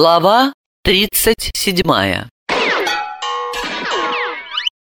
Глава 37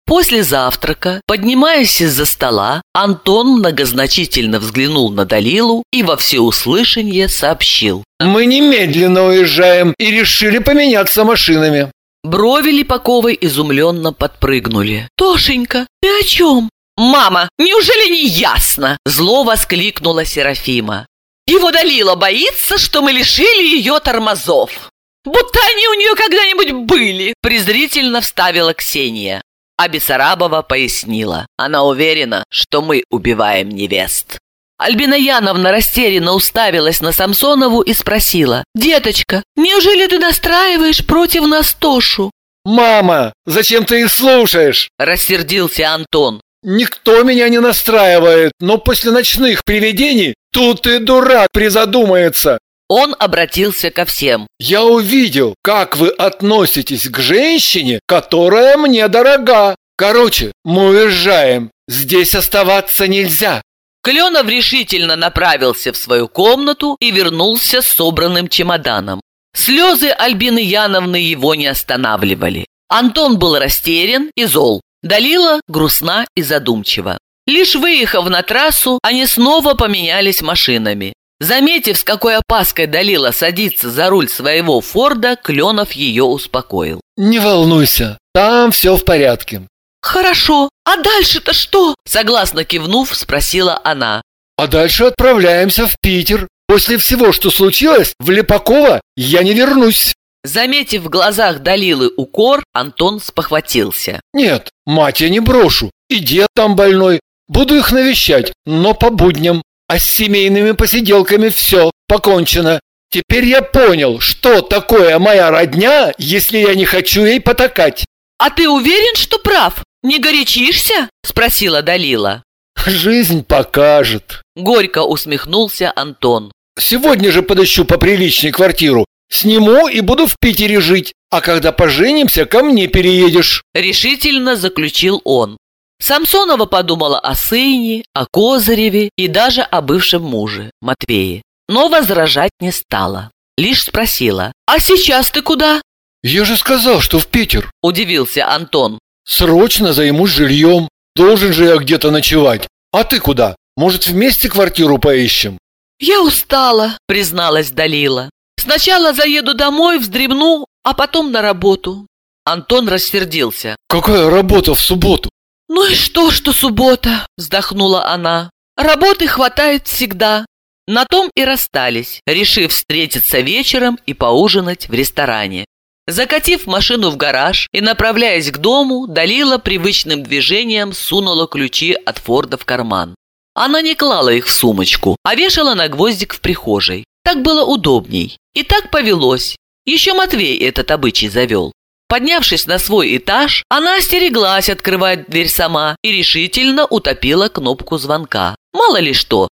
После завтрака, поднимаясь из-за стола, Антон многозначительно взглянул на Далилу и во всеуслышание сообщил. Мы немедленно уезжаем и решили поменяться машинами. Брови Липаковой изумленно подпрыгнули. «Тошенька, ты о чем?» «Мама, неужели не ясно?» Зло воскликнула Серафима. «Его Далила боится, что мы лишили ее тормозов. Будто они у нее когда-нибудь были!» Презрительно вставила Ксения. А Бессарабова пояснила. Она уверена, что мы убиваем невест. Альбина Яновна растерянно уставилась на Самсонову и спросила. «Деточка, неужели ты настраиваешь против нас Тошу?» «Мама, зачем ты их слушаешь?» Рассердился Антон. «Никто меня не настраивает, но после ночных привидений тут и дурак призадумается. Он обратился ко всем. «Я увидел, как вы относитесь к женщине, которая мне дорога. Короче, мы уезжаем. Здесь оставаться нельзя». Кленов решительно направился в свою комнату и вернулся с собранным чемоданом. Слезы Альбины Яновны его не останавливали. Антон был растерян и зол. Далила грустна и задумчива. Лишь выехав на трассу, они снова поменялись машинами. Заметив, с какой опаской Далила садится за руль своего Форда, Кленов ее успокоил. «Не волнуйся, там все в порядке». «Хорошо, а дальше-то что?» Согласно кивнув, спросила она. «А дальше отправляемся в Питер. После всего, что случилось, в Лепакова я не вернусь». Заметив в глазах Далилы укор, Антон спохватился. «Нет, мать я не брошу, и дед там больной. Буду их навещать, но по будням. А с семейными посиделками все, покончено. Теперь я понял, что такое моя родня, если я не хочу ей потакать. «А ты уверен, что прав? Не горячишься?» – спросила Далила. «Жизнь покажет», – горько усмехнулся Антон. «Сегодня же подыщу поприличней квартиру. Сниму и буду в Питере жить, а когда поженимся, ко мне переедешь». Решительно заключил он. Самсонова подумала о сыне, о Козыреве и даже о бывшем муже, Матвее. Но возражать не стала. Лишь спросила, «А сейчас ты куда?» «Я же сказал, что в Питер», – удивился Антон. «Срочно займусь жильем. Должен же я где-то ночевать. А ты куда? Может, вместе квартиру поищем?» «Я устала», – призналась Далила. «Сначала заеду домой, вздремну, а потом на работу». Антон рассердился. «Какая работа в субботу? «Ну и что, что суббота?» – вздохнула она. «Работы хватает всегда». На том и расстались, решив встретиться вечером и поужинать в ресторане. Закатив машину в гараж и направляясь к дому, Далила привычным движением сунула ключи от Форда в карман. Она не клала их в сумочку, а вешала на гвоздик в прихожей. Так было удобней. И так повелось. Еще Матвей этот обычай завел. Поднявшись на свой этаж, она остереглась открывать дверь сама и решительно утопила кнопку звонка. Мало ли что.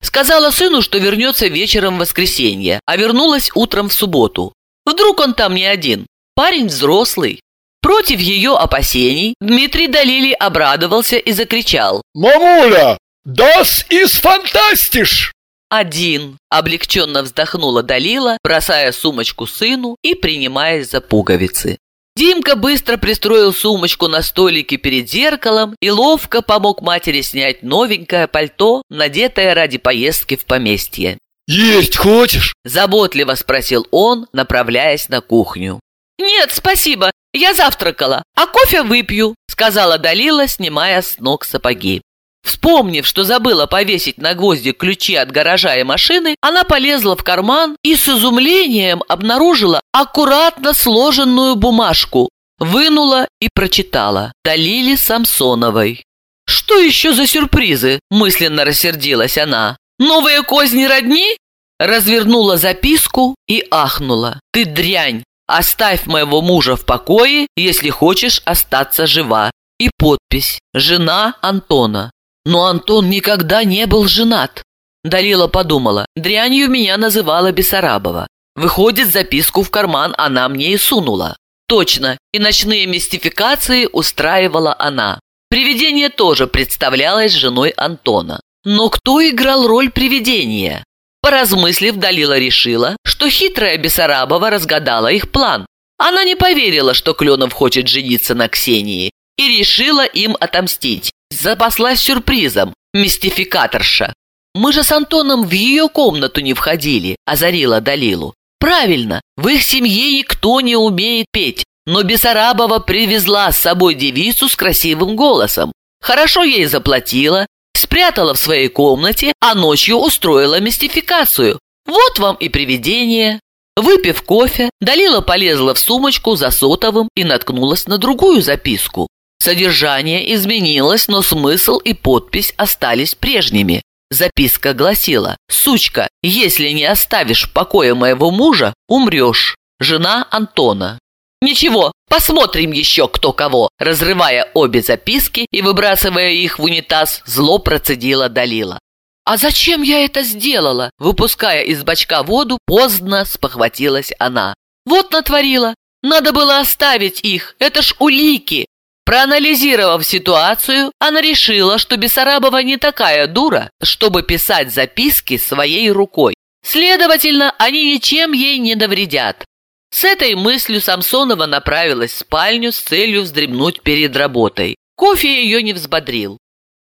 Сказала сыну, что вернется вечером в воскресенье, а вернулась утром в субботу. Вдруг он там не один. Парень взрослый. Против ее опасений Дмитрий Далили обрадовался и закричал. «Мамуля, das ist фантастиш!» «Один!» – облегченно вздохнула Далила, бросая сумочку сыну и принимаясь за пуговицы. Димка быстро пристроил сумочку на столике перед зеркалом и ловко помог матери снять новенькое пальто, надетое ради поездки в поместье. «Есть хочешь?» – заботливо спросил он, направляясь на кухню. «Нет, спасибо, я завтракала, а кофе выпью», – сказала Далила, снимая с ног сапоги. Вспомнив, что забыла повесить на гвоздик ключи от гаража и машины, она полезла в карман и с изумлением обнаружила аккуратно сложенную бумажку. Вынула и прочитала. Далили Самсоновой. «Что еще за сюрпризы?» – мысленно рассердилась она. «Новые козни родни?» Развернула записку и ахнула. «Ты дрянь! Оставь моего мужа в покое, если хочешь остаться жива». И подпись «Жена Антона». Но Антон никогда не был женат. Далила подумала, дрянью меня называла Бессарабова. Выходит, записку в карман она мне и сунула. Точно, и ночные мистификации устраивала она. Привидение тоже представлялось женой Антона. Но кто играл роль привидения? Поразмыслив, Далила решила, что хитрая Бессарабова разгадала их план. Она не поверила, что Кленов хочет жениться на Ксении, и решила им отомстить. Запаслась сюрпризом – мистификаторша. «Мы же с Антоном в ее комнату не входили», – озарила Далилу. «Правильно, в их семье никто не умеет петь, но Бессарабова привезла с собой девицу с красивым голосом. Хорошо ей заплатила, спрятала в своей комнате, а ночью устроила мистификацию. Вот вам и привидение. Выпив кофе, Далила полезла в сумочку за сотовым и наткнулась на другую записку. Содержание изменилось, но смысл и подпись остались прежними. Записка гласила «Сучка, если не оставишь в покое моего мужа, умрешь. Жена Антона». «Ничего, посмотрим еще кто кого!» Разрывая обе записки и выбрасывая их в унитаз, зло процедила Далила. «А зачем я это сделала?» Выпуская из бачка воду, поздно спохватилась она. «Вот натворила. Надо было оставить их. Это ж улики. Проанализировав ситуацию, она решила, что Бессарабова не такая дура, чтобы писать записки своей рукой. Следовательно, они ничем ей не навредят. С этой мыслью Самсонова направилась в спальню с целью вздремнуть перед работой. Кофе ее не взбодрил.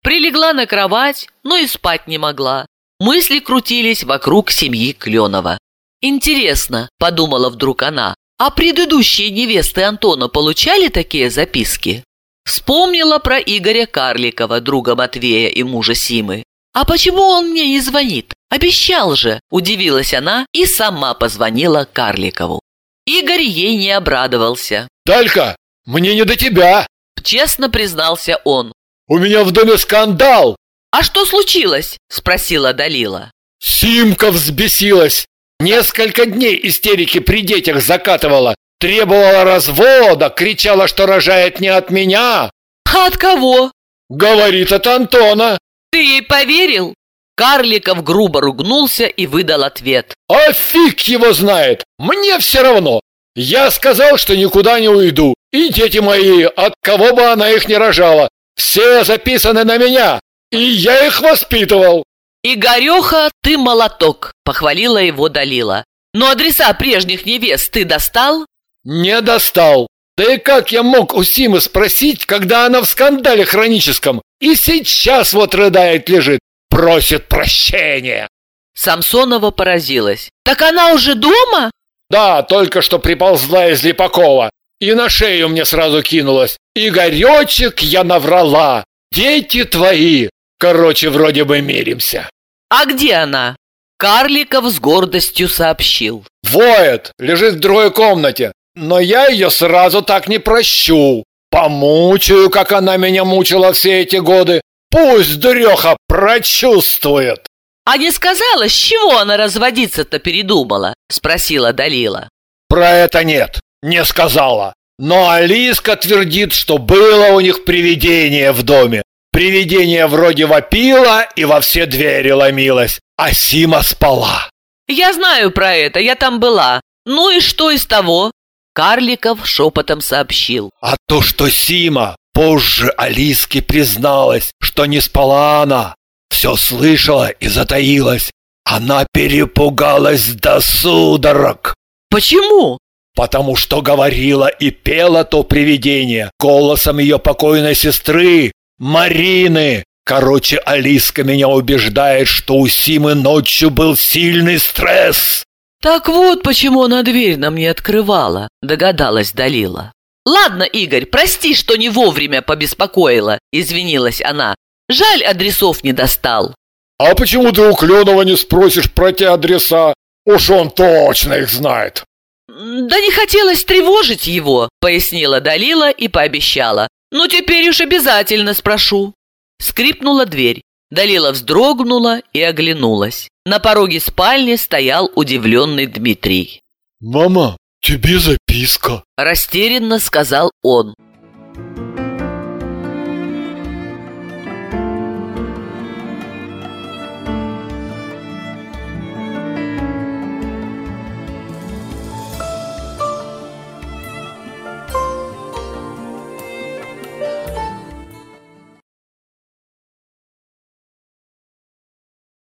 Прилегла на кровать, но и спать не могла. Мысли крутились вокруг семьи Кленова. «Интересно», – подумала вдруг она, а предыдущие невесты Антона получали такие записки? Вспомнила про Игоря Карликова, друга Матвея и мужа Симы. «А почему он мне не звонит? Обещал же!» – удивилась она и сама позвонила Карликову. Игорь ей не обрадовался. «Далька, мне не до тебя!» – честно признался он. «У меня в доме скандал!» «А что случилось?» – спросила Далила. «Симка взбесилась! Несколько дней истерики при детях закатывала, требовала развода, кричала, что рожает не от меня. А от кого? Говорит от Антона. Ты ей поверил? Карликов грубо ругнулся и выдал ответ. А фиг его знает, мне все равно. Я сказал, что никуда не уйду. И дети мои, от кого бы она их не рожала, все записаны на меня. И я их воспитывал. «Игореха, ты молоток!» – похвалила его Далила. «Но адреса прежних невест ты достал?» «Не достал. Да и как я мог у Симы спросить, когда она в скандале хроническом? И сейчас вот рыдает лежит, просит прощения!» Самсонова поразилась. «Так она уже дома?» «Да, только что приползла из Липакова. И на шею мне сразу кинулась. Игоречек, я наврала. Дети твои. Короче, вроде бы миримся». «А где она?» Карликов с гордостью сообщил. «Воет, лежит в другой комнате, но я ее сразу так не прощу. Помучаю, как она меня мучила все эти годы. Пусть дуреха прочувствует». «А не сказала, с чего она разводиться-то передумала?» – спросила Далила. «Про это нет, не сказала. Но Алиска твердит, что было у них привидение в доме. Привидение вроде вопило и во все двери ломилось, а Сима спала. «Я знаю про это, я там была. Ну и что из того?» Карликов шепотом сообщил. «А то, что Сима позже Алиске призналась, что не спала она, все слышала и затаилась. Она перепугалась до судорог». «Почему?» «Потому что говорила и пела то привидение голосом ее покойной сестры, Марины! Короче, Алиска меня убеждает, что у Симы ночью был сильный стресс. Так вот, почему она дверь нам не открывала, догадалась Далила. Ладно, Игорь, прости, что не вовремя побеспокоила, извинилась она. Жаль, адресов не достал. А почему ты у Кленова не спросишь про те адреса? Уж он точно их знает. Да не хотелось тревожить его, пояснила Далила и пообещала. «Ну, теперь уж обязательно спрошу». Скрипнула дверь. Далила вздрогнула и оглянулась. На пороге спальни стоял удивленный Дмитрий. «Мама, тебе записка», – растерянно сказал он.